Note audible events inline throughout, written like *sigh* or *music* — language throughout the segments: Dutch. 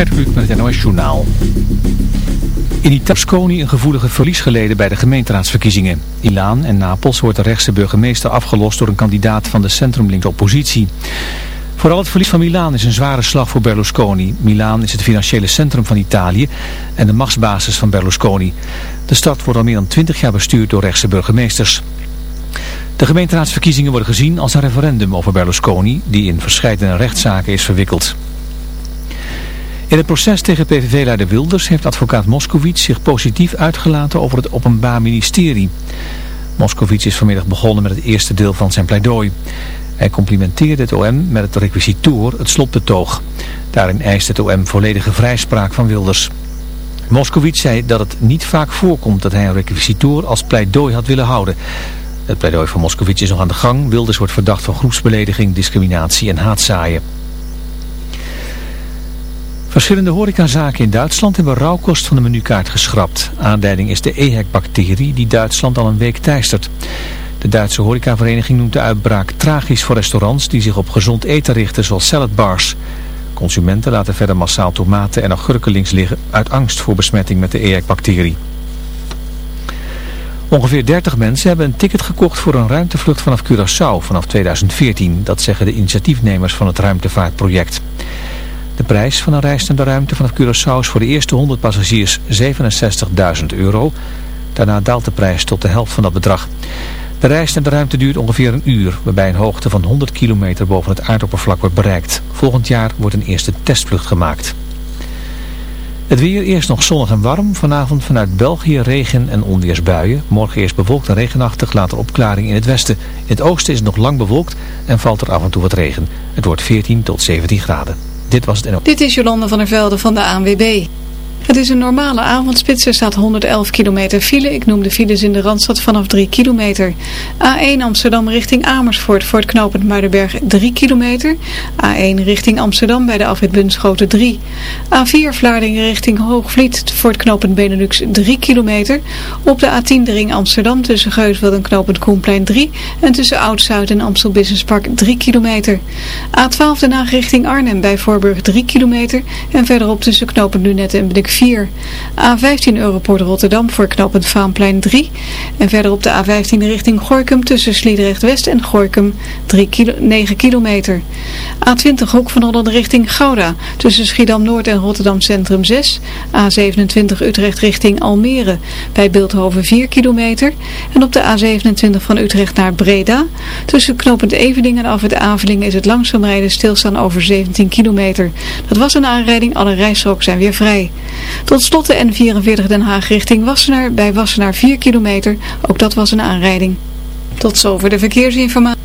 Gert met het NOS Journaal. In Itasconi een gevoelige verlies geleden bij de gemeenteraadsverkiezingen. In Laan en Napels wordt de rechtse burgemeester afgelost door een kandidaat van de centrumlinkse oppositie. Vooral het verlies van Milaan is een zware slag voor Berlusconi. Milaan is het financiële centrum van Italië en de machtsbasis van Berlusconi. De stad wordt al meer dan twintig jaar bestuurd door rechtse burgemeesters. De gemeenteraadsverkiezingen worden gezien als een referendum over Berlusconi, die in verschillende rechtszaken is verwikkeld. In het proces tegen PVV-leider Wilders heeft advocaat Moskowitz zich positief uitgelaten over het Openbaar Ministerie. Moskowitz is vanmiddag begonnen met het eerste deel van zijn pleidooi. Hij complimenteerde het OM met het requisitoor het slotbetoog. Daarin eist het OM volledige vrijspraak van Wilders. Moskowitz zei dat het niet vaak voorkomt dat hij een requisitoor als pleidooi had willen houden. Het pleidooi van Moskowitz is nog aan de gang. Wilders wordt verdacht van groepsbelediging, discriminatie en haatzaaien. Verschillende horecazaken in Duitsland hebben rauwkost van de menukaart geschrapt. Aanleiding is de EHEC-bacterie die Duitsland al een week teistert. De Duitse horecavereniging noemt de uitbraak tragisch voor restaurants die zich op gezond eten richten zoals saladbars. Consumenten laten verder massaal tomaten en augurken links liggen uit angst voor besmetting met de EHEC-bacterie. Ongeveer 30 mensen hebben een ticket gekocht voor een ruimtevlucht vanaf Curaçao vanaf 2014. Dat zeggen de initiatiefnemers van het ruimtevaartproject. De prijs van een reis naar de ruimte vanaf Curaçao is voor de eerste 100 passagiers 67.000 euro. Daarna daalt de prijs tot de helft van dat bedrag. De reis naar de ruimte duurt ongeveer een uur, waarbij een hoogte van 100 kilometer boven het aardoppervlak wordt bereikt. Volgend jaar wordt een eerste testvlucht gemaakt. Het weer eerst nog zonnig en warm. Vanavond vanuit België regen en onweersbuien. Morgen eerst bewolkt en regenachtig, later opklaring in het westen. In het oosten is het nog lang bewolkt en valt er af en toe wat regen. Het wordt 14 tot 17 graden. Dit was het. Dit is Jolande van der Velde van de ANWB. Het is een normale avondspits. Er staat 111 kilometer file. Ik noem de files in de Randstad vanaf 3 kilometer. A1 Amsterdam richting Amersfoort voor het knooppunt Muidenberg 3 kilometer. A1 richting Amsterdam bij de afwit Bunschoten 3. A4 Vlaardingen richting Hoogvliet voor het knooppunt Benelux 3 kilometer. Op de A10 de ring Amsterdam tussen Geusveld en knooppunt Koenplein 3. En tussen Oud-Zuid en Amstel Business Park 3 kilometer. A12 Den Haag richting Arnhem bij Voorburg 3 kilometer. En verderop tussen knooppunt Lunetten en Bedik 4. A15 Europort Rotterdam voor knooppunt Vaanplein 3. En verder op de A15 richting Gorkum tussen Sliedrecht West en Gorkum 3 kilo, 9 kilometer. A20 Hoek van Holland richting Gouda tussen Schiedam Noord en Rotterdam Centrum 6. A27 Utrecht richting Almere bij Beeldhoven 4 kilometer. En op de A27 van Utrecht naar Breda tussen knooppunt Evening en af het Avelingen is het langzaam rijden stilstaan over 17 kilometer. Dat was een aanrijding, alle rijstroken zijn weer vrij. Tot slot de N44 Den Haag richting Wassenaar bij Wassenaar 4 kilometer. Ook dat was een aanrijding. Tot zover de verkeersinformatie.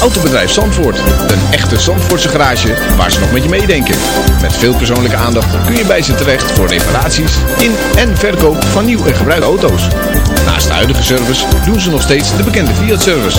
Autobedrijf Zandvoort. Een echte Zandvoortse garage waar ze nog met je meedenken. Met veel persoonlijke aandacht kun je bij ze terecht voor reparaties in en verkoop van nieuw en gebruikte auto's. Naast de huidige service doen ze nog steeds de bekende Fiat-service.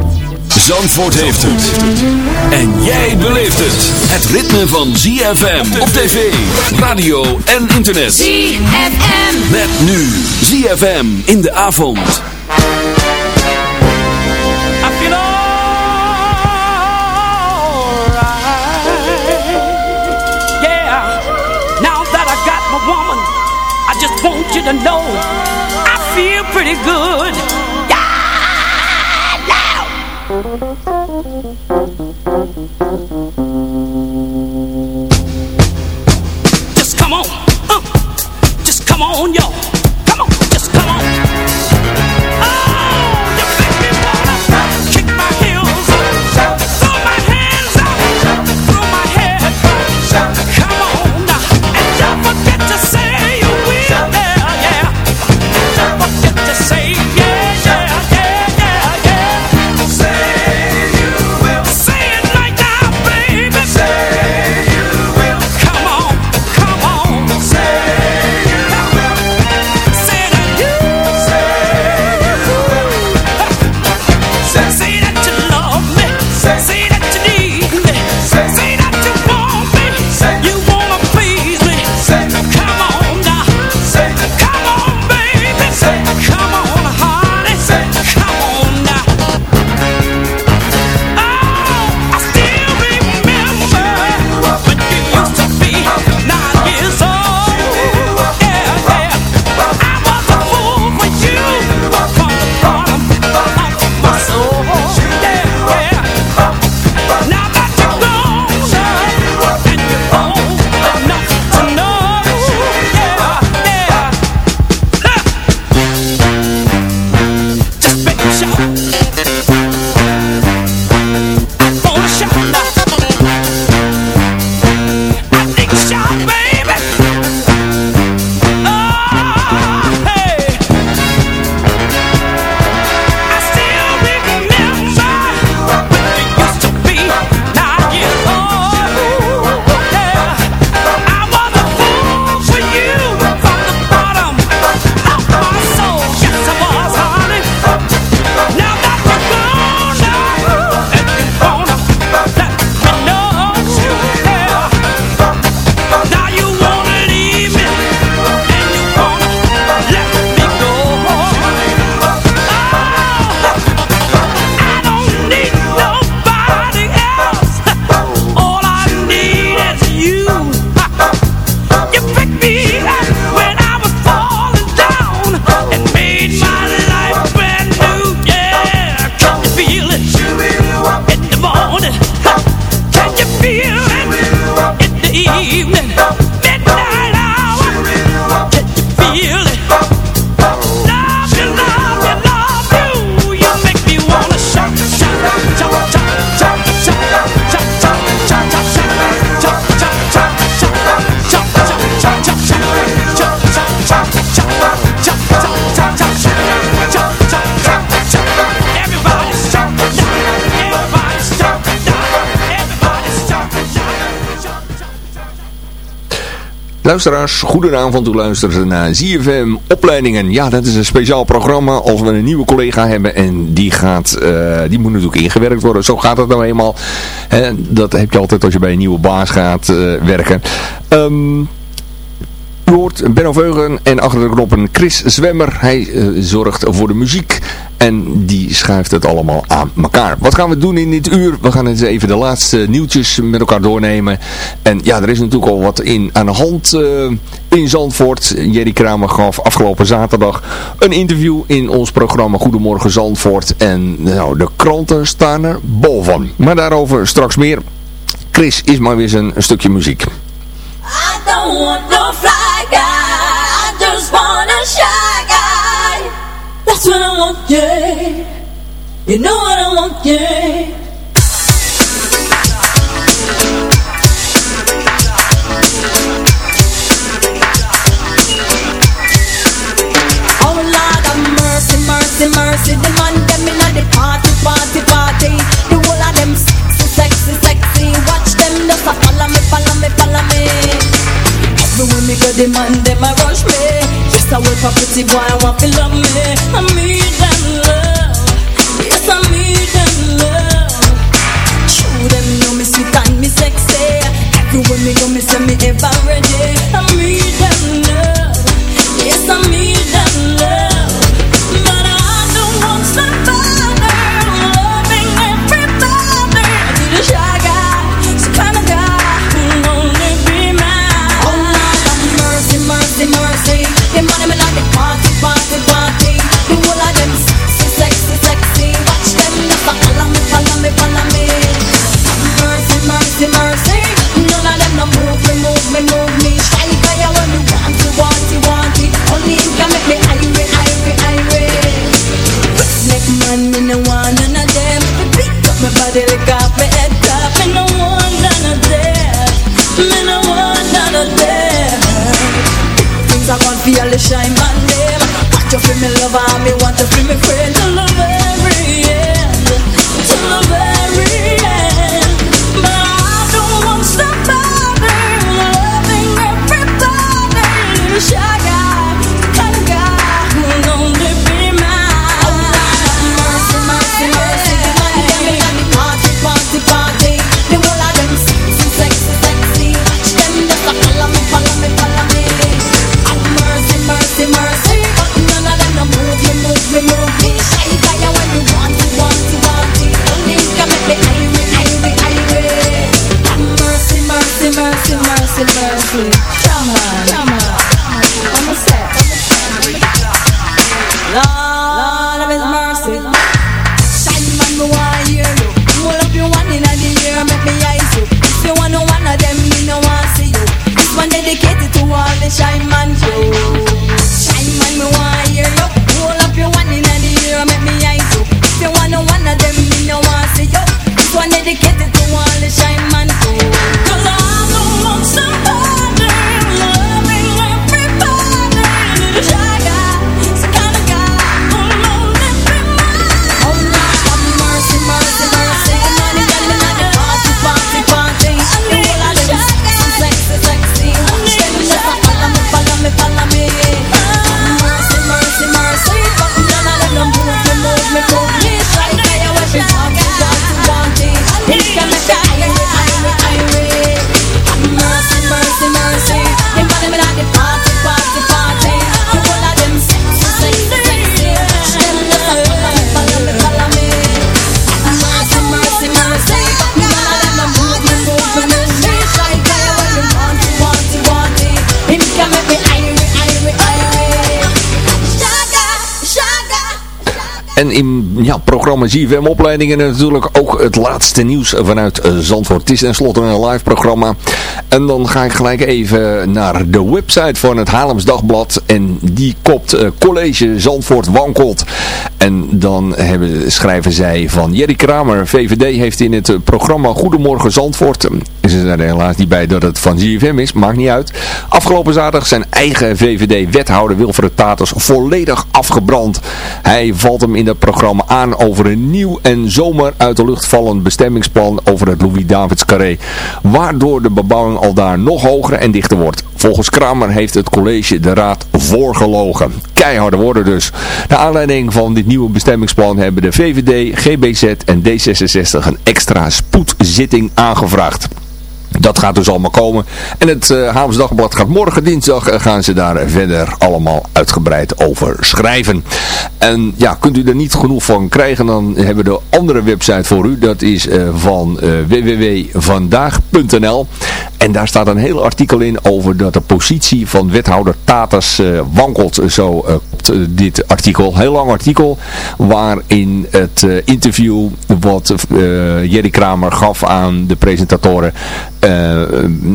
Zandvoort heeft het. En jij beleeft het. Het ritme van ZFM op tv, radio en internet. ZFM. Met nu ZFM in de avond. I feel alright. Yeah. Now that I got my woman, I just want you to know I feel pretty good. Luisteraars, goedenavond. U luistert naar ZFM Opleidingen. Ja, dat is een speciaal programma als we een nieuwe collega hebben en die gaat, uh, die moet natuurlijk ingewerkt worden. Zo gaat het nou eenmaal. Hè, dat heb je altijd als je bij een nieuwe baas gaat uh, werken. Um, Benno Veugen en achter de knoppen Chris Zwemmer. Hij uh, zorgt voor de muziek en die schuift het allemaal aan elkaar. Wat gaan we doen in dit uur? We gaan eens even de laatste nieuwtjes met elkaar doornemen. En ja, er is natuurlijk al wat in, aan de hand uh, in Zandvoort. Jerry Kramer gaf afgelopen zaterdag een interview in ons programma Goedemorgen Zandvoort. En nou, de kranten staan er bol van. Maar daarover straks meer. Chris is maar weer een, een stukje muziek. Party, party, party. The whole of them sexy, sexy. Watch just a follow me, follow me, follow me. Everywhere me go, the man them a rush me. Just a wait for pretty boy, I want to love me. I need them love, yes I need them love. Show them know me sweet and me sexy. Everywhere me go, me say me ever ready. I need them love, yes I need ja, programma ZFM opleidingen natuurlijk ook het laatste nieuws vanuit eh, Zandvoort. Het is tenslotte een live programma. En dan ga ik gelijk even naar de website van het Haarlems Dagblad. En die kopt eh, College Zandvoort wankelt. En dan hebben, schrijven zij van Jerry Kramer, VVD, heeft in het eh, programma Goedemorgen Zandvoort. Is er helaas niet bij dat het van ZFM is, maakt niet uit. Afgelopen zaterdag zijn eigen VVD-wethouder Wilfred Taters volledig afgebrand. Hij valt hem in de dat programma aan over een nieuw en zomer uit de lucht vallend bestemmingsplan over het Louis-Davids Carré. Waardoor de bebouwing al daar nog hoger en dichter wordt. Volgens Kramer heeft het college de raad voorgelogen. Keiharde woorden dus. Naar aanleiding van dit nieuwe bestemmingsplan hebben de VVD, GBZ en D66 een extra spoedzitting aangevraagd. Dat gaat dus allemaal komen. En het uh, Dagblad gaat morgen dinsdag uh, gaan ze daar verder allemaal uitgebreid over schrijven. En ja, kunt u er niet genoeg van krijgen, dan hebben we de andere website voor u. Dat is uh, van www.vandaag.nl En daar staat een heel artikel in over dat de positie van wethouder Taters wankelt. Zo op dit artikel. Heel lang artikel waarin het interview wat Jerry Kramer gaf aan de presentatoren uh,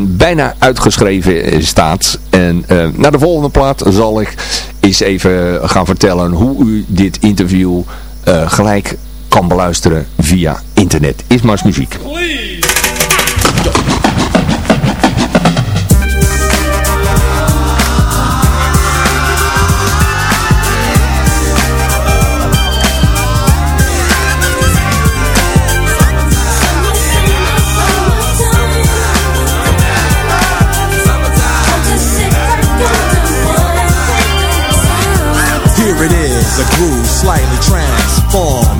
bijna uitgeschreven staat. En uh, naar de volgende plaat zal ik eens even gaan vertellen hoe u dit interview uh, gelijk kan beluisteren via internet. Isma's muziek.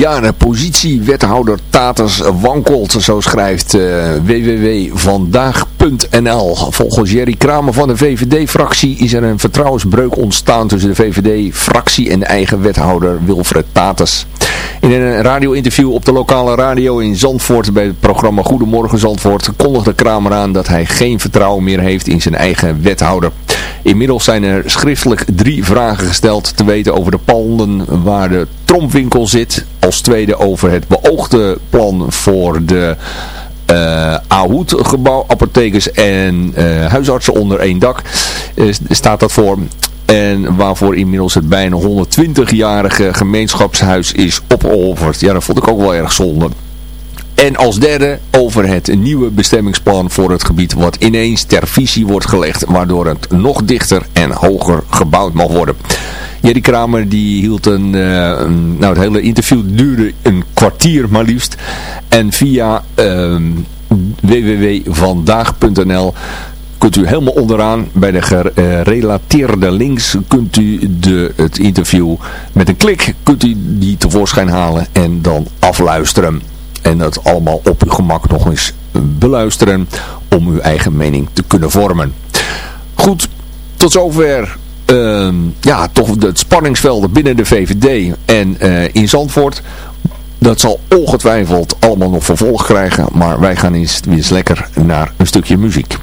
de positie wethouder Taters wankelt, zo schrijft uh, www.vandaag.nl. Volgens Jerry Kramer van de VVD-fractie is er een vertrouwensbreuk ontstaan tussen de VVD-fractie en de eigen wethouder Wilfred Taters. In een radio-interview op de lokale radio in Zandvoort bij het programma Goedemorgen Zandvoort kondigde Kramer aan dat hij geen vertrouwen meer heeft in zijn eigen wethouder. Inmiddels zijn er schriftelijk drie vragen gesteld te weten over de panden waar de trompwinkel zit. Als tweede over het beoogde plan voor de uh, Ahoed gebouw, apothekers en uh, huisartsen onder één dak. Uh, staat dat voor. En waarvoor inmiddels het bijna 120-jarige gemeenschapshuis is opofferd. Ja, dat vond ik ook wel erg zonde. En als derde over het nieuwe bestemmingsplan voor het gebied wat ineens ter visie wordt gelegd. Waardoor het nog dichter en hoger gebouwd mag worden. Jerry Kramer die hield een, uh, nou het hele interview duurde een kwartier maar liefst. En via uh, www.vandaag.nl kunt u helemaal onderaan bij de gerelateerde links kunt u de, het interview met een klik kunt u die tevoorschijn halen en dan afluisteren. En dat allemaal op uw gemak nog eens beluisteren om uw eigen mening te kunnen vormen. Goed, tot zover uh, ja, toch het spanningsvelden binnen de VVD en uh, in Zandvoort. Dat zal ongetwijfeld allemaal nog vervolg krijgen, maar wij gaan eens, eens lekker naar een stukje muziek.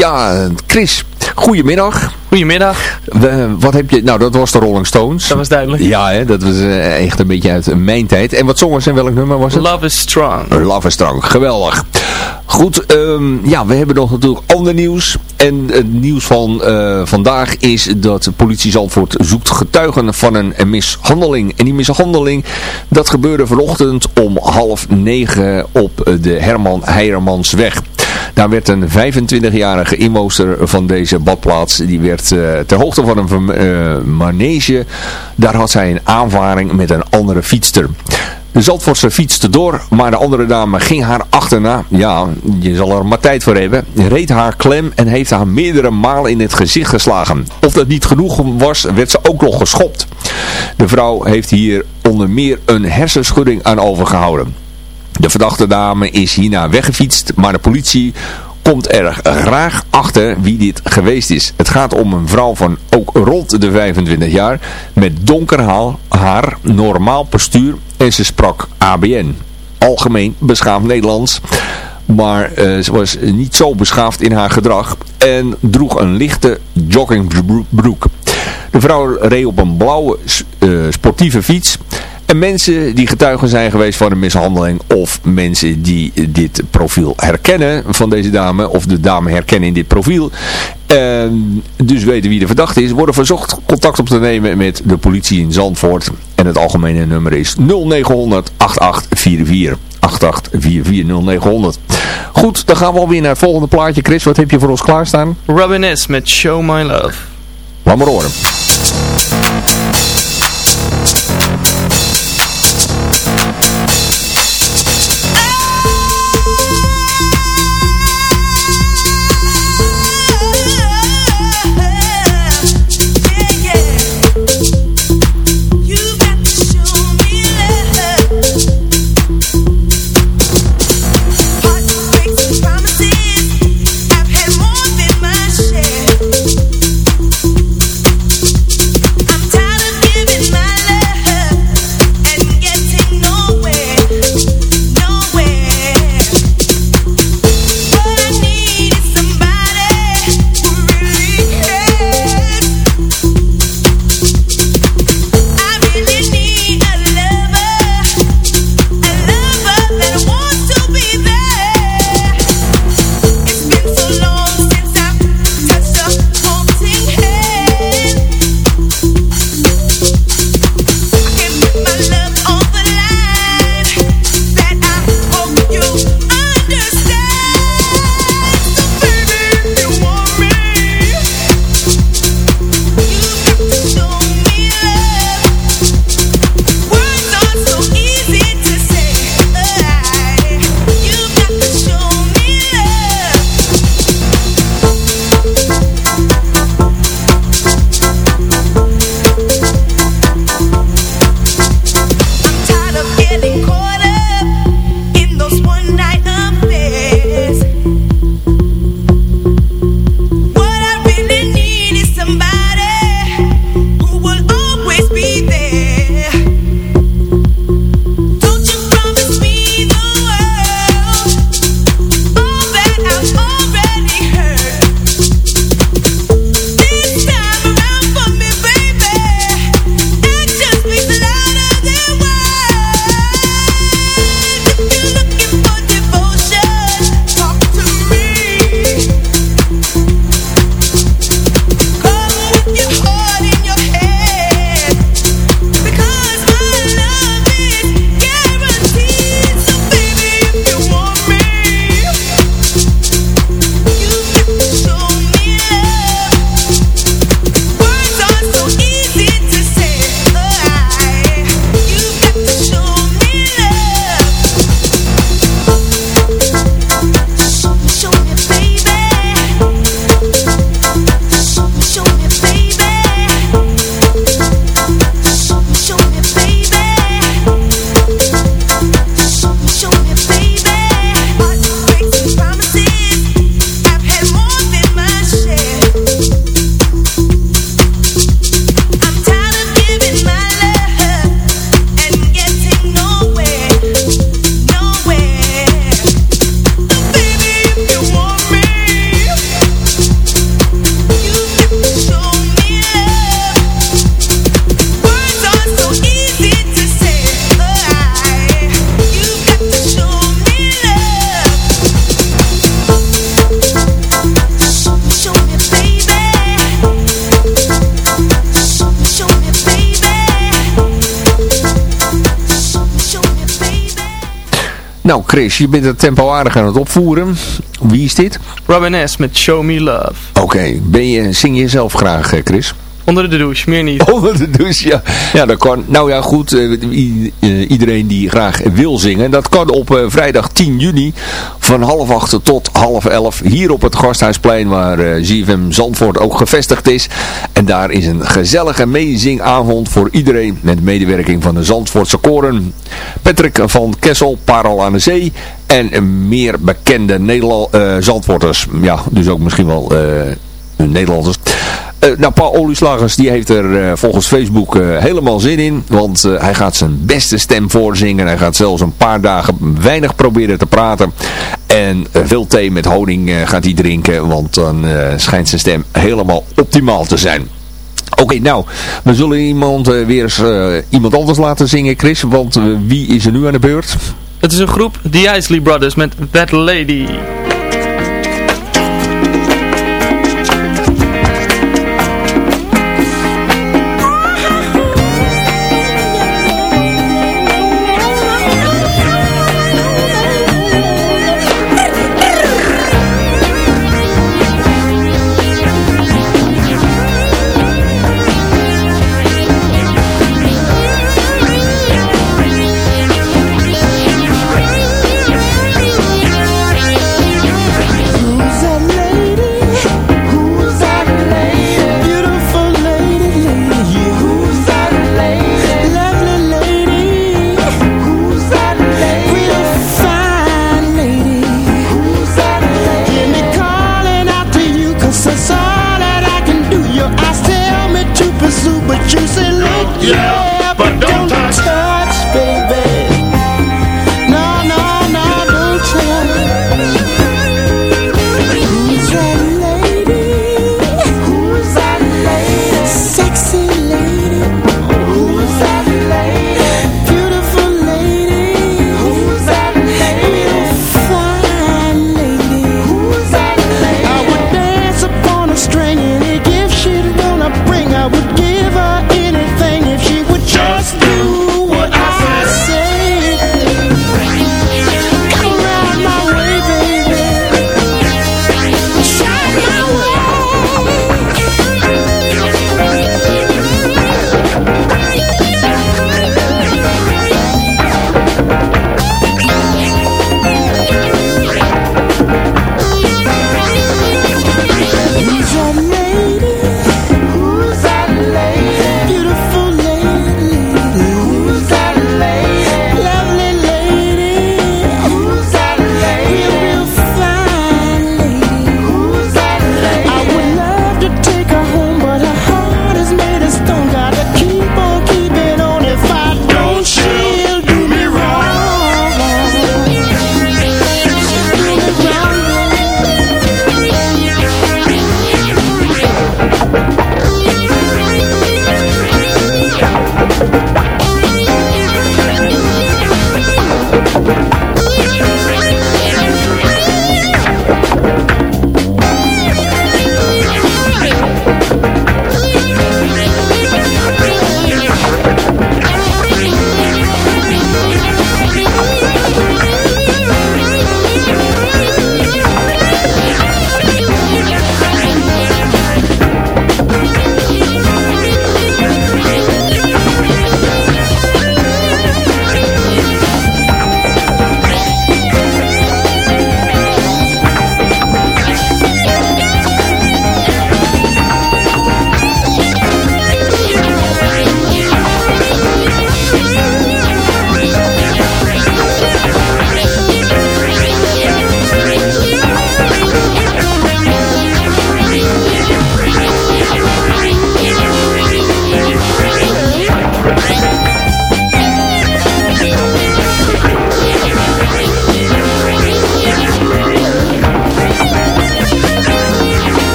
Ja, Chris, goedemiddag. Goedemiddag. We, wat heb je, nou dat was de Rolling Stones. Dat was duidelijk. Ja, hè, dat was eh, echt een beetje uit mijn tijd. En wat zongen ze en welk nummer was het? Love is Strong. Love is Strong, geweldig. Goed, ehm, ja, we hebben nog natuurlijk ander nieuws. En het nieuws van eh, vandaag is dat de politie Zandvoort zoekt getuigen van een, een mishandeling. En die mishandeling, dat gebeurde vanochtend om half negen op de Herman Heijermansweg. Daar werd een 25-jarige inwoner van deze badplaats, die werd uh, ter hoogte van een uh, manege, daar had zij een aanvaring met een andere fietster. De Zandvoortse fietste door, maar de andere dame ging haar achterna. Ja, je zal er maar tijd voor hebben. Reed haar klem en heeft haar meerdere malen in het gezicht geslagen. Of dat niet genoeg was, werd ze ook nog geschopt. De vrouw heeft hier onder meer een hersenschudding aan overgehouden. De verdachte dame is hierna weggefietst, maar de politie komt er graag achter wie dit geweest is. Het gaat om een vrouw van ook rond de 25 jaar met donker haar, normaal postuur en ze sprak ABN. Algemeen beschaafd Nederlands. Maar uh, ze was niet zo beschaafd in haar gedrag en droeg een lichte joggingbroek. De vrouw reed op een blauwe uh, sportieve fiets en mensen die getuigen zijn geweest van een mishandeling of mensen die dit profiel herkennen van deze dame of de dame herkennen in dit profiel en dus weten wie de verdachte is, worden verzocht contact op te nemen met de politie in Zandvoort. En het algemene nummer is 0900 8844. 8844 Goed, dan gaan we alweer naar het volgende plaatje. Chris, wat heb je voor ons klaarstaan? Robin S. met Show My Love. Laat maar horen. Nou Chris, je bent het tempo aardig aan het opvoeren. Wie is dit? Robin S. met Show Me Love. Oké, ben je, zing je zelf graag eh, Chris? Onder de douche, meer niet. *laughs* Onder de douche, ja. Ja, dat kan. Nou ja, goed. eh, eh, iedereen die graag wil zingen. Dat kan op eh, vrijdag 10 juni van half acht tot half elf. Hier op het Gasthuisplein waar ZFM Zandvoort ook gevestigd is. En daar is een gezellige meezingavond voor iedereen. Met medewerking van de Zandvoortse koren. Patrick van Kessel, Parel aan de Zee. En meer bekende Nederland, Zandvoorters. Ja, dus ook misschien wel Nederlanders. Eh, nou, Paul Olieslagers die heeft er eh, volgens Facebook eh, helemaal zin in. Want hij gaat zijn beste stem voorzingen. Hij gaat zelfs een paar dagen weinig proberen te praten. En veel thee met honing gaat hij drinken. Want dan schijnt zijn stem helemaal optimaal te zijn. Oké, nou, we zullen iemand weer eens iemand anders laten zingen, Chris. Want wie is er nu aan de beurt? Het is een groep, The Isley Brothers met That Lady.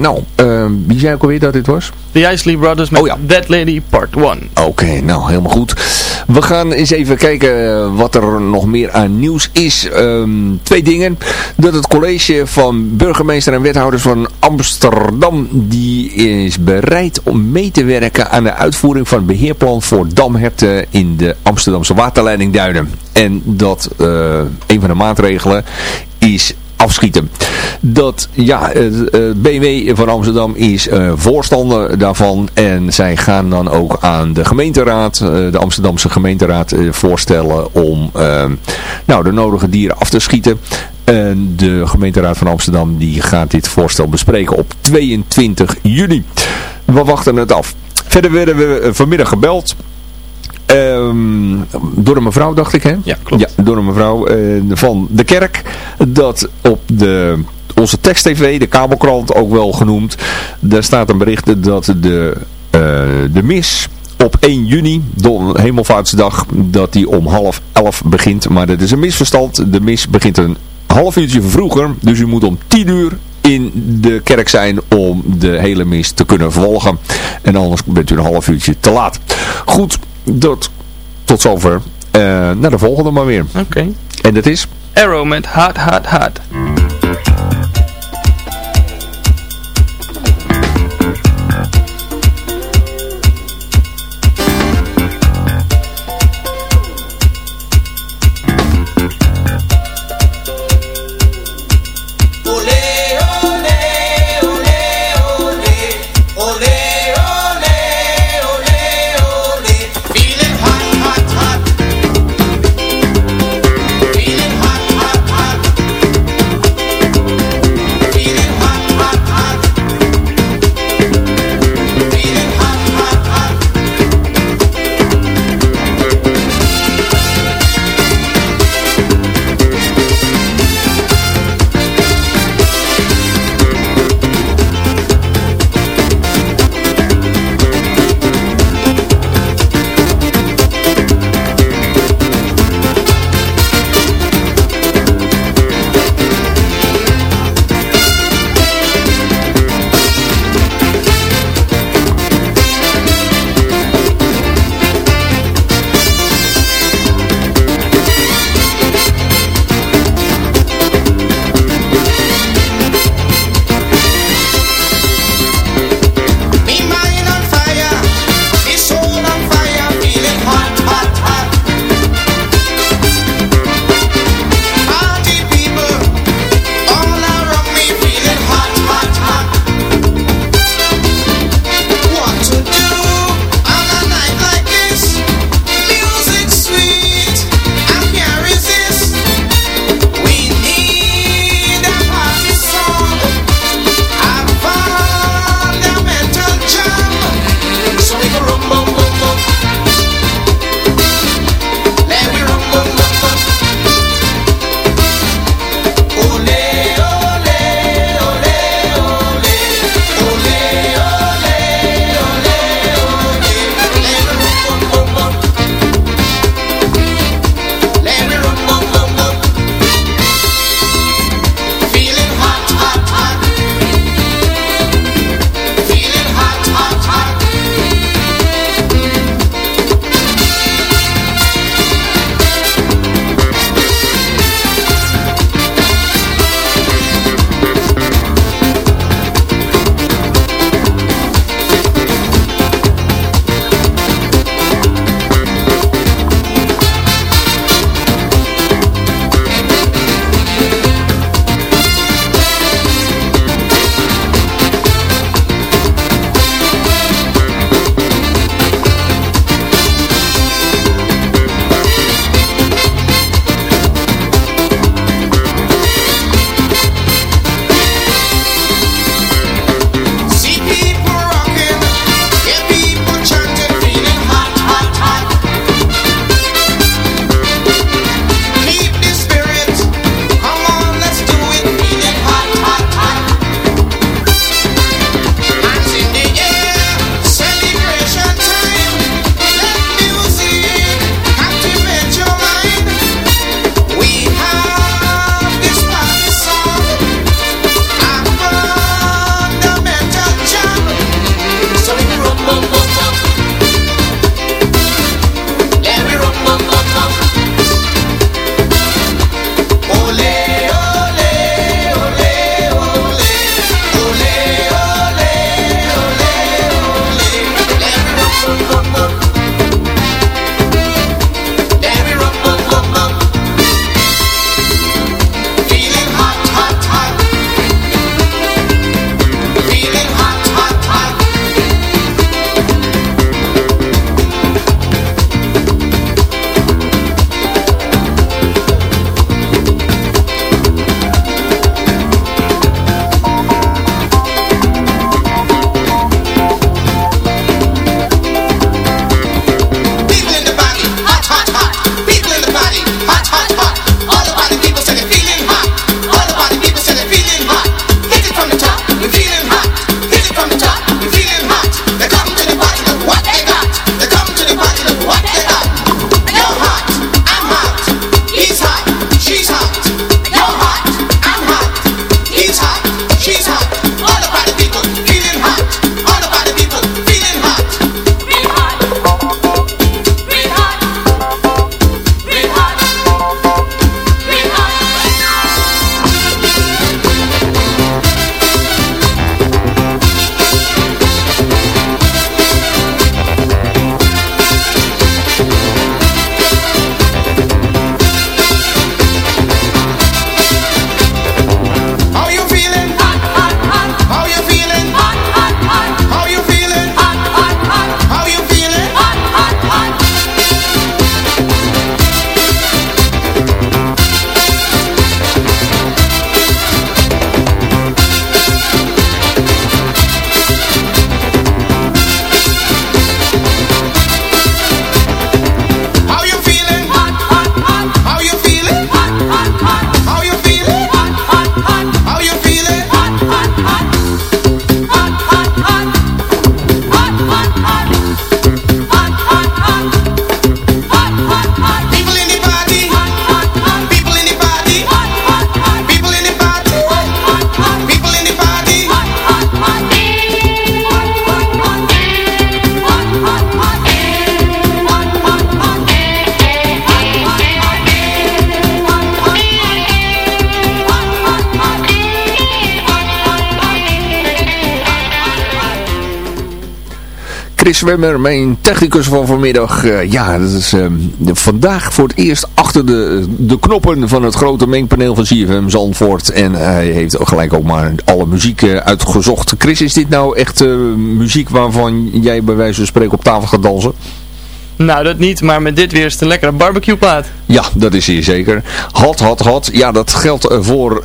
Nou, uh, wie zei ook alweer dat dit was? The Isley Brothers met Oh ja. That Lady Part 1. Oké, nou helemaal goed. We gaan eens even kijken wat er nog meer aan nieuws is. Ehm, twee dingen. Dat het college van burgemeester en wethouders van Amsterdam, die is bereid om mee te werken aan de uitvoering van het beheerplan voor damherten in de Amsterdamse waterleiding Duinen. En dat eh, een van de maatregelen is afschieten. Dat, ja, het BMW van Amsterdam is eh, voorstander daarvan en zij gaan dan ook aan de gemeenteraad, eh, de Amsterdamse gemeenteraad, eh, voorstellen om eh, nou, de nodige dieren af te schieten. En de gemeenteraad van Amsterdam die gaat dit voorstel bespreken op 22 juni. We wachten het af. Verder werden we vanmiddag gebeld Ehm, door een mevrouw, dacht ik, hè? Ja, klopt. Ja, door een mevrouw van de kerk. Dat op de, onze tekst-tv, de kabelkrant ook wel genoemd. Daar staat een bericht dat de, eh, de mis op 1 juni, de hemelvaartsdag, dat die om half elf begint. Maar dat is een misverstand. De mis begint een half uurtje vroeger. Dus u moet om 10 uur in de kerk zijn om de hele mis te kunnen volgen. En anders bent u een half uurtje te laat. Goed, dat, tot zover. Eh naar de volgende maar weer. Oké. En dat is... Arrow met Hard Hard Hard. Feeling hot, hot, hot. Zwemmer, mijn technicus van vanmiddag. Uh, ja, dat is uh, vandaag voor het eerst achter de, de knoppen van het grote mengpaneel van CFM Zandvoort. En hij heeft ook gelijk ook maar alle muziek uh, uitgezocht. Chris, is dit nou echt muziek waarvan jij bij wijze van spreken op tafel gaat dansen? Nou, dat niet, maar met dit weer is het een lekkere barbecueplaat. Ja, dat is hier zeker. Hot, hot, hot. Ja, dat geldt voor uh,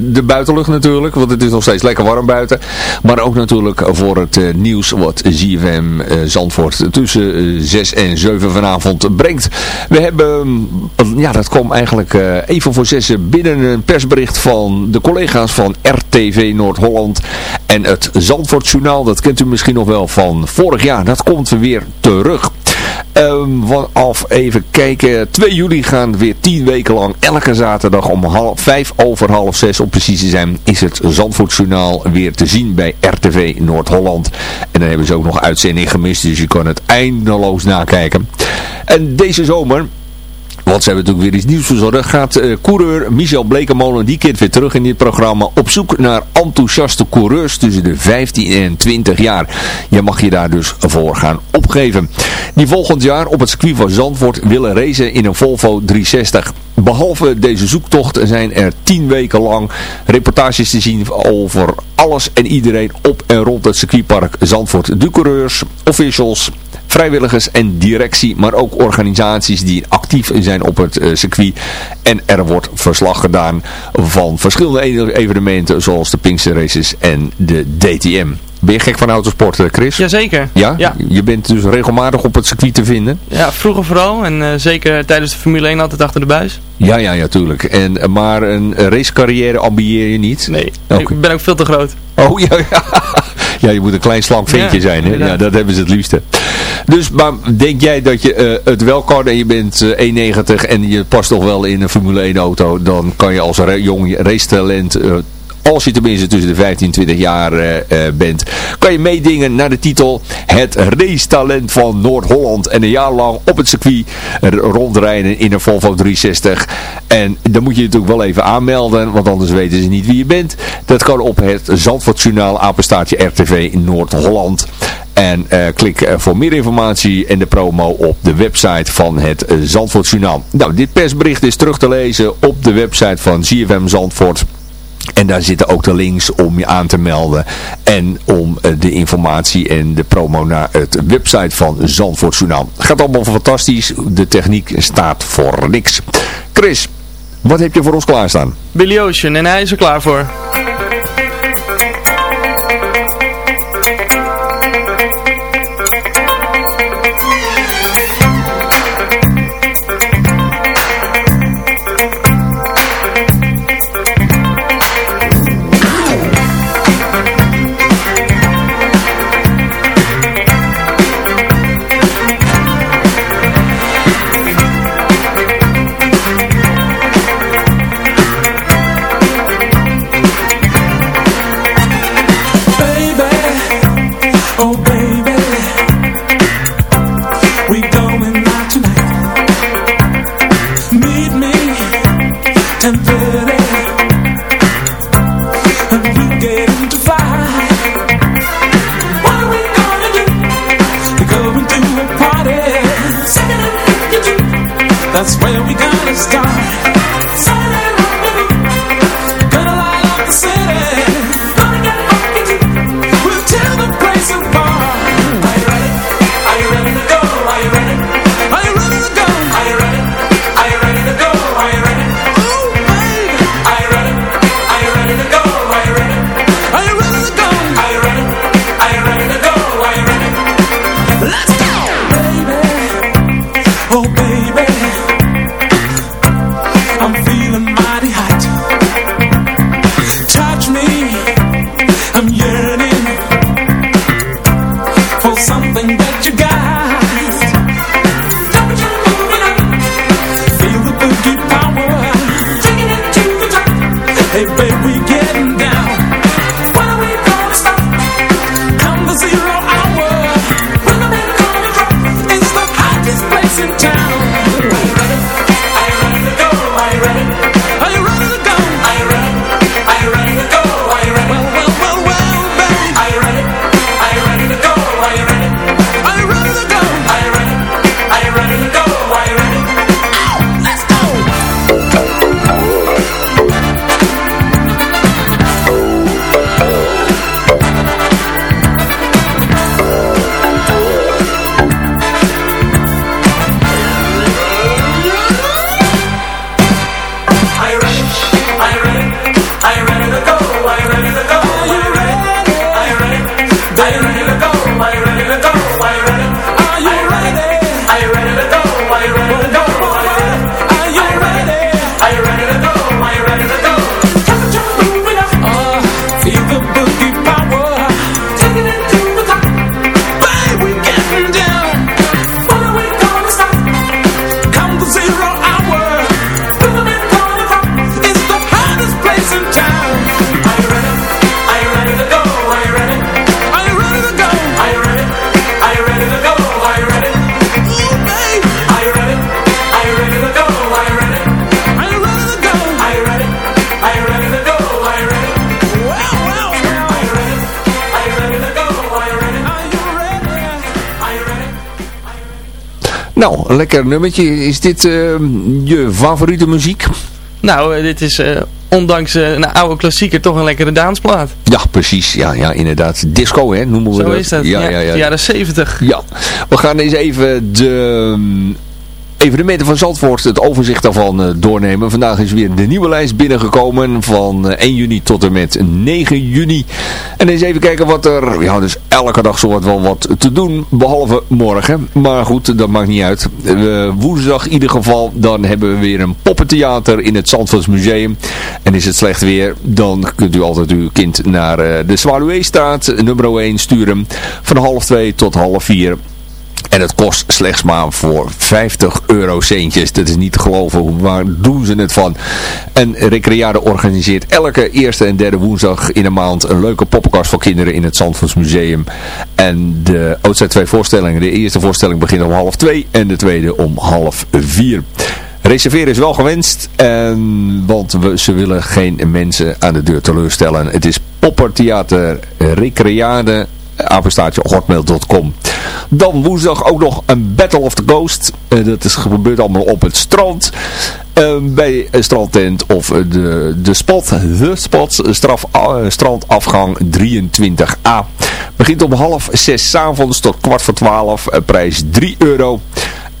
de buitenlucht natuurlijk, want het is nog steeds lekker warm buiten. Maar ook natuurlijk voor het uh, nieuws wat ZFM Zandvoort tussen 6 en 7 vanavond brengt. We hebben, ja dat kwam eigenlijk even voor 6 binnen een persbericht van de collega's van RTV Noord-Holland. En het Zandvoort Journaal, dat kent u misschien nog wel van vorig jaar, dat komt weer terug. Vanaf even kijken, 2 juli gaan weer 10 weken lang elke zaterdag om half, 5 over half 6 om precies te zijn is het Zandvoortjournaal weer te zien bij RTV Noord-Holland. En dan hebben ze ook nog uitzending gemist, dus je kan het eindeloos nakijken. En deze zomer want ze hebben natuurlijk weer iets nieuws verzorgd. Gaat uh, coureur Michel Blekemolen, die keert weer terug in dit programma, op zoek naar enthousiaste coureurs tussen de 15 en 20 jaar. Je mag je daar dus voor gaan opgeven. Die volgend jaar op het circuit van Zandvoort willen racen in een Volvo 360. Behalve deze zoektocht zijn er 10 weken lang reportages te zien over alles en iedereen op en rond het circuitpark Zandvoort. De coureurs, officials, vrijwilligers en directie, maar ook organisaties die actief zijn op het uh, circuit. En er wordt verslag gedaan van verschillende e- evenementen zoals de Pinkster Races en de DTM. Ben je gek van autosport, eh, Chris? Jazeker. Ja? ja? Je bent dus regelmatig op het circuit te vinden? Ja, vroeger vooral. En uh, zeker tijdens de Formule 1 altijd achter de buis. Ja, ja, ja, tuurlijk. En, maar een racecarrière ambieer je niet? Nee, okay. ik ben ook veel te groot. Oh, ja, ja. *laughs* ja je moet een klein slank ventje ja, zijn. Hè? Ja, dat hebben ze het liefste. Dus, maar denk jij dat je uh, het wel kan en je bent uh, 1,90 en je past toch wel in een Formule 1 auto, dan kan je als ra jong racetalent uh, als je tenminste tussen de 15 en 20 jaar uh, uh, bent, kan je meedingen naar de titel Het racetalent van Noord-Holland. En een jaar lang op het circuit rondrijden in een Volvo 360. En dan moet je je natuurlijk wel even aanmelden, want anders weten ze niet wie je bent. Dat kan op het Zandvoortjournaal apenstaartje RTV Noord-Holland. En uh, klik voor meer informatie en de promo op de website van het uh, Zandvoortjournaal. Nou, dit persbericht is terug te lezen op de website van ZFM Zandvoort. En daar zitten ook de links om je aan te melden. En om de informatie en de promo naar het website van Zandvoort Journaal. Gaat allemaal fantastisch. De techniek staat voor niks. Chris, wat heb je voor ons klaarstaan? Billy Ocean en hij is er klaar voor. That's where Nou, een lekker nummertje. Is dit eh, je favoriete muziek? Nou, eh, dit is eh, ondanks een oude klassieker toch een lekkere dansplaat. Ja, precies. Ja, ja, inderdaad. Disco, hè, noemen we Zo dat. is dat. Ja, ja, ja. De jaren 70. Ja, we gaan eens even de evenementen van Zandvoort, het overzicht daarvan uh, doornemen. Vandaag is weer de nieuwe lijst binnengekomen van uh, 1 juni tot en met 9 juni. En eens even kijken wat er, ja dus elke dag zo wel wat te doen, behalve morgen. Maar goed, dat maakt niet uit. Uh, woensdag in ieder geval, dan hebben we weer een poppentheater in het Zandvoorts Museum. En is het slecht weer, dan kunt u altijd uw kind naar de Zwaluweestraat, nummer 1 sturen. Van half 2 tot half 4. En het kost slechts maar voor 50 eurocentjes. Dat is niet te geloven. Waar doen ze het van? En Recreade organiseert elke eerste en derde woensdag in de maand een leuke poppenkast voor kinderen in het Zandvoorts Museum. En de, oh, het zijn twee voorstellingen. De eerste voorstelling begint om half twee en de tweede om half vier. Reserveren is wel gewenst, en, want we, ze willen geen mensen aan de deur teleurstellen. Het is Poppertheater Recreade apenstaartje hotmail.com. Dan woensdag ook nog een Battle of the Ghost. Uh, dat is gebeurd allemaal op het strand. Uh, bij een strandtent of de, de spot, de spot, straf, uh, strandafgang 23a. Begint om half zes s avonds tot kwart voor twaalf. prijs 3 euro.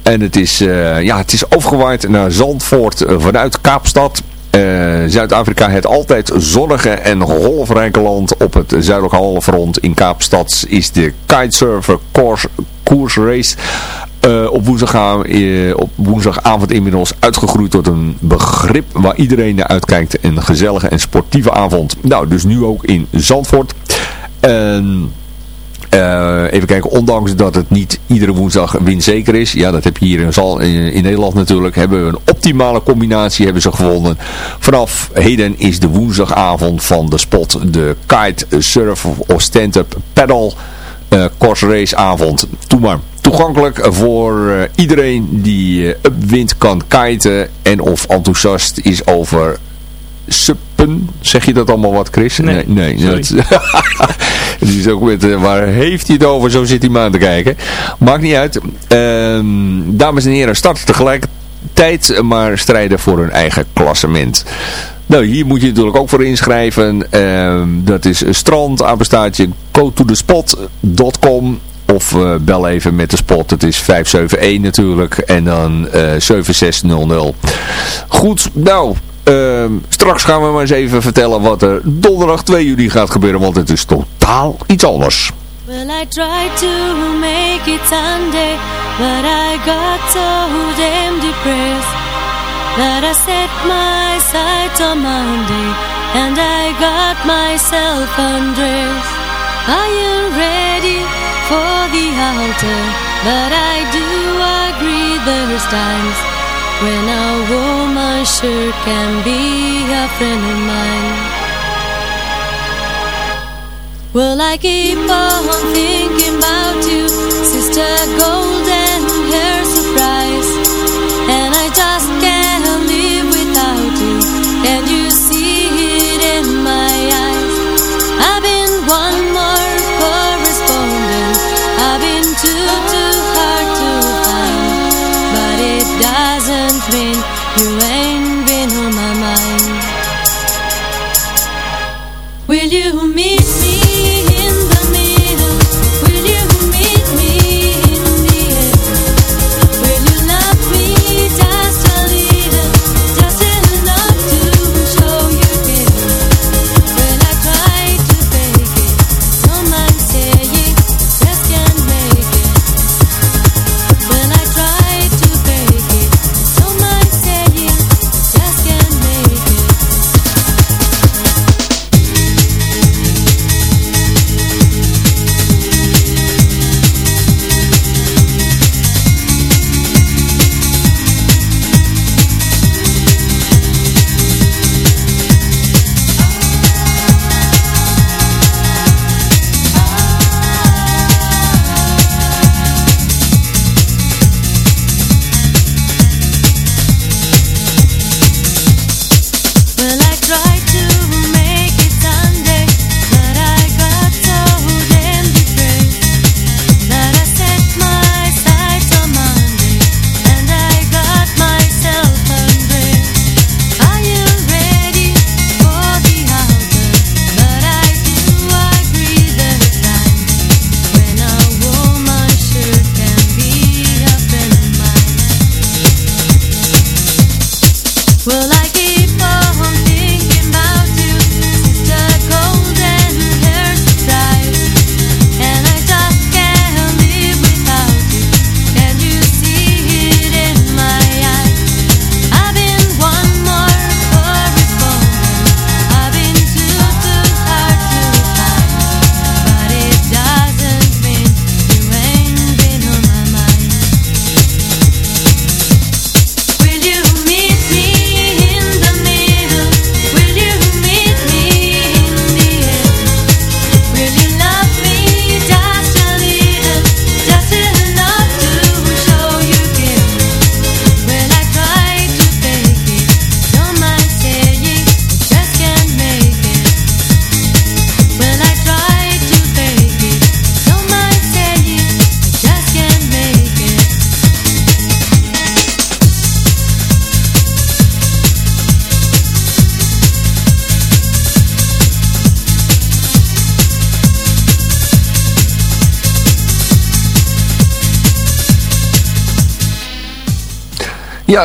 En het is, ja, het is overgewaaid naar Zandvoort vanuit Kaapstad. Uh, Zuid-Afrika het altijd zonnige en golfrijke land op het zuidelijke halfrond in Kaapstad is de kitesurfer course, course race uh, op, woensdag, uh, op woensdagavond inmiddels uitgegroeid tot een begrip waar iedereen naar uitkijkt. Een gezellige en sportieve avond. Nou, dus nu ook in Zandvoort. En... even kijken, ondanks dat het niet iedere woensdag windzeker is. Ja, dat heb je hier in, Zal, in, Nederland natuurlijk. Hebben we een optimale combinatie hebben ze gevonden. Vanaf heden is de woensdagavond van de spot de kite surf of stand-up paddle uh, course race avond. Doe maar. Toegankelijk voor uh, iedereen die op wind kan kiten en of enthousiast is over Zeg je dat allemaal wat, Chris? Nee. Nee, nee dat, *laughs* die is ook met, uh, waar heeft hij het over? Zo zit hij maar aan te kijken. Maakt niet uit. Uh, dames en heren, starten tegelijkertijd, maar strijden voor hun eigen klassement. Nou, hier moet je natuurlijk ook voor inschrijven. Uh, dat is strand, apenstaartje, go to the spot.com of uh, bel even met de spot. Het is 571 natuurlijk. En dan uh, 7600. Goed, nou... Uh, straks gaan we maar eens even vertellen wat er donderdag 2 juli gaat gebeuren, want het is totaal iets anders. Well, I tried to make it Sunday, but I got so damn depressed that I set my sights on Monday and I got myself undressed. I am ready for the altar, but I do agree there's times when a woman sure can be a friend of mine. Well, I keep on thinking about you, Sister Golden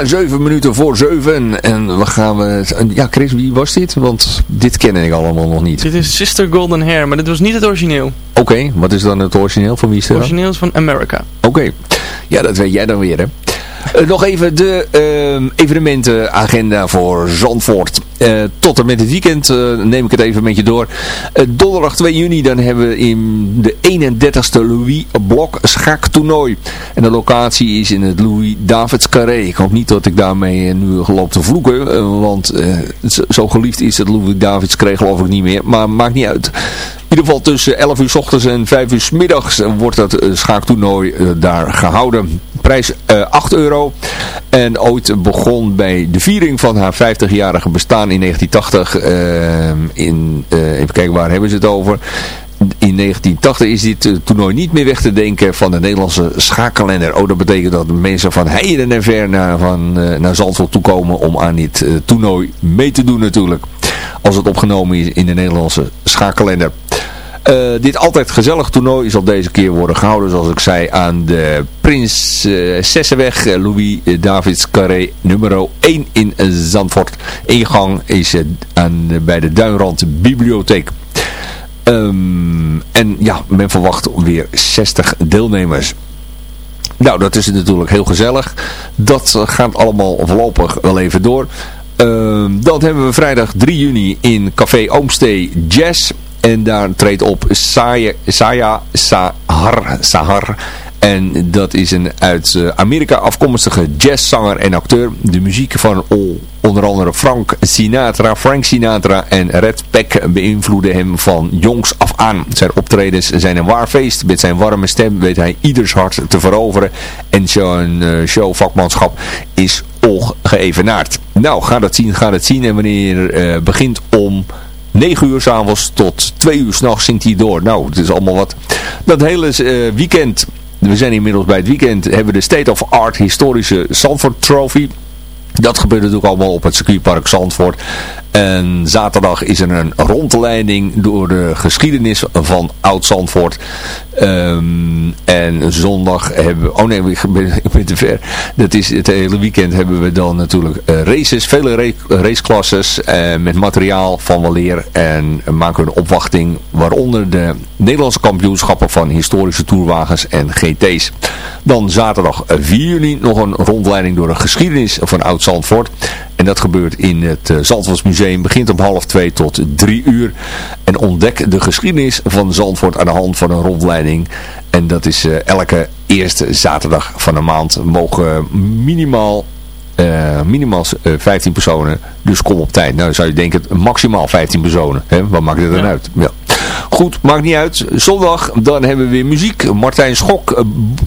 Zeven minuten voor zeven. En we gaan... we ja, Chris, wie was dit? Want dit ken ik allemaal nog niet. Dit is Sister Golden Hair, maar dit was niet het origineel. Oké, wat is dan het origineel? Van wie is Het origineel is van America. Oké. Ja, dat weet jij dan weer, hè. Eh, nog even de ehm, evenementenagenda voor Zandvoort. Eh, tot en met het weekend eh, neem ik het even met je door. Eh, donderdag 2 juni dan hebben we in de 31ste Louis Blok schaaktoernooi. En de locatie is in het Louis Davids Carré. Ik hoop niet dat ik daarmee nu loop te vloeken. want zo- geliefd is het Louis Davids Carré geloof ik niet meer. Maar maakt niet uit. In ieder geval tussen 11 uur s ochtends en 5 uur s middags wordt dat schaaktoernooi daar gehouden. Prijs eh, 8 euro. En ooit begon bij de viering van haar 50-jarige bestaan in 1980. eh, in, eh, even kijken, waar hebben ze het over? In 1980 is dit eh, toernooi niet meer weg te denken van de Nederlandse schaakkalender. Oh, dat betekent dat mensen van heiden en ver naar, van, eh, naar Zandvoort toekomen om aan dit eh, toernooi mee te doen natuurlijk. Als het opgenomen is in de Nederlandse schaakkalender. Eh, dit altijd gezellig toernooi zal deze keer worden gehouden, zoals ik zei, aan de Prinsessenweg eh, Louis Davids Carré nummer 1 in Zandvoort. Ingang is eh, aan, bij de Duinrand Bibliotheek. Ehm, en ja, men verwacht weer 60 deelnemers. Nou, dat is natuurlijk heel gezellig. Dat eh, gaat allemaal voorlopig wel even door. Ehm, dan hebben we vrijdag 3 juni in Café Oomstee Jazz. En daar treedt op Saya, Saya Sahar, Sahar. En dat is een uit eh, Amerika afkomstige jazzzanger en acteur. De muziek van onder andere Frank Sinatra, Frank Sinatra en Red Peck beïnvloeden hem van jongs af aan. Zijn optredens zijn een waar feest. Met zijn warme stem weet hij ieders hart te veroveren. En zijn eh, showvakmanschap is ongeëvenaard. Nou, ga dat zien, ga dat zien. En wanneer eh begint om 9 uur s'avonds tot 2 uur s'nachts zingt hij door. Nou, het is allemaal wat. Dat hele eh, weekend, we zijn inmiddels bij het weekend, hebben we de State of Art historische Sanford Trophy. Dat gebeurt natuurlijk allemaal op het circuitpark Zandvoort. En zaterdag is er een rondleiding door de geschiedenis van Oud-Zandvoort. Ehm, en zondag hebben we... Oh nee, ik ben, ik ben te ver. Dat is het hele weekend hebben we dan natuurlijk eh, races. Vele ra raceklasses eh, met materiaal van weleer. En maken we een opwachting waaronder de Nederlandse kampioenschappen van historische toerwagens en GT's. Dan zaterdag eh, 4 juni nog een rondleiding door de geschiedenis van Oud-Zandvoort. En dat gebeurt in het uh, Zandvoortsmuseum. Begint om half twee tot drie uur. En ontdek de geschiedenis van Zandvoort aan de hand van een rondleiding. En dat is uh, elke eerste zaterdag van de maand. Mogen minimaal, uh, minimaal 15 personen. Dus kom op tijd. Nou dan zou je denken maximaal 15 personen. Hè? Wat maakt het dan ja. uit? Ja. Goed, maakt niet uit. Zondag, dan hebben we weer muziek. Martijn Schok,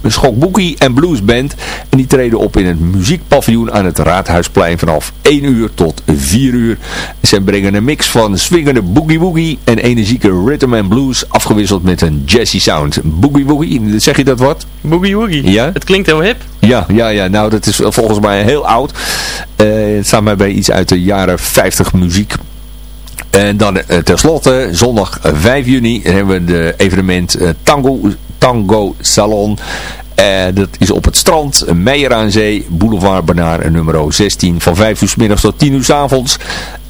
Schok Boekie en Blues Band. En die treden op in het muziekpaviljoen aan het Raadhuisplein vanaf 1 uur tot 4 uur. Ze brengen een mix van swingende boogie woogie en energieke rhythm and blues afgewisseld met een jazzy sound. Boogie woogie, zeg je dat wat? Boogie woogie? Ja. Het klinkt heel hip. Ja, ja, ja. Nou, dat is volgens mij heel oud. Uh, het staat mij bij iets uit de jaren 50 muziek. En dan uh, tenslotte, zondag 5 juni, hebben we de evenement Tango, Tango Salon. Uh, dat is op het strand, Meijer aan Zee, Boulevard Banaar, nummer 16, van 5 uur s middags tot 10 uur s avonds.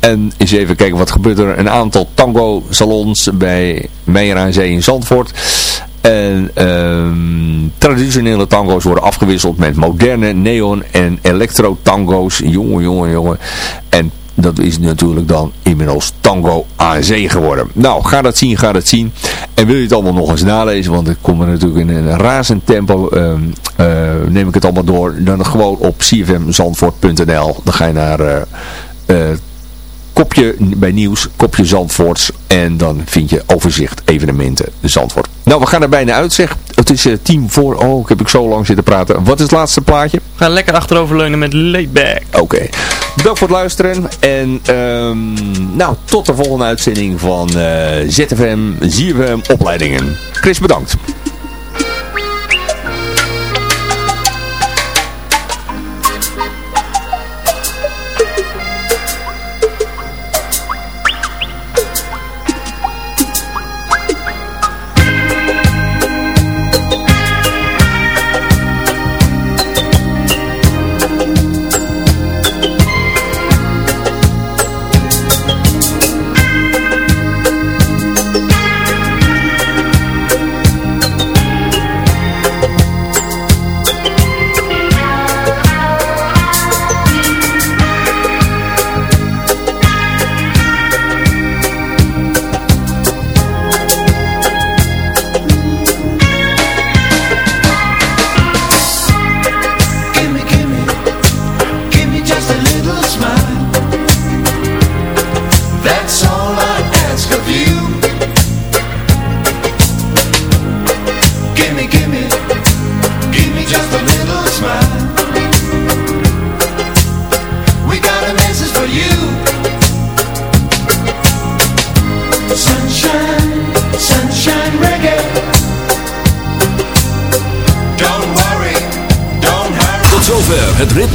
En eens even kijken wat gebeurt er. Een aantal tango salons bij Meijer aan Zee in Zandvoort. En um, traditionele tango's worden afgewisseld met moderne neon en electro tango's. Jongen, jongen, jongen. En dat is natuurlijk dan inmiddels Tango zee geworden. Nou, ga dat zien, ga dat zien. En wil je het allemaal nog eens nalezen, want ik kom er natuurlijk in een razend tempo, uh, uh, neem ik het allemaal door. Dan gewoon op cfmzandvoort.nl. Dan ga je naar... Uh, kopje bij nieuws, kopje Zandvoorts en dan vind je overzicht evenementen Zandvoort. Nou, we gaan er bijna uit zeg. Het is uh, tien voor, oh, ik heb ik zo lang zitten praten. Wat is het laatste plaatje? We gaan lekker achteroverleunen met Laidback. Oké, okay. bedankt voor het luisteren en um, nou, tot de volgende uitzending van uh, ZFM, ZFM Opleidingen. Chris, bedankt.